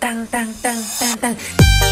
Dang, dang, dang, dang, dang.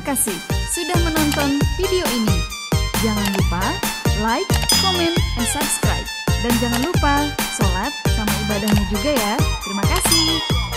Kasih sudah menonton video ini. Jangan lupa like, comment, and subscribe. Dan jangan lupa sholat sama ibadahnya juga ya. Terima kasih.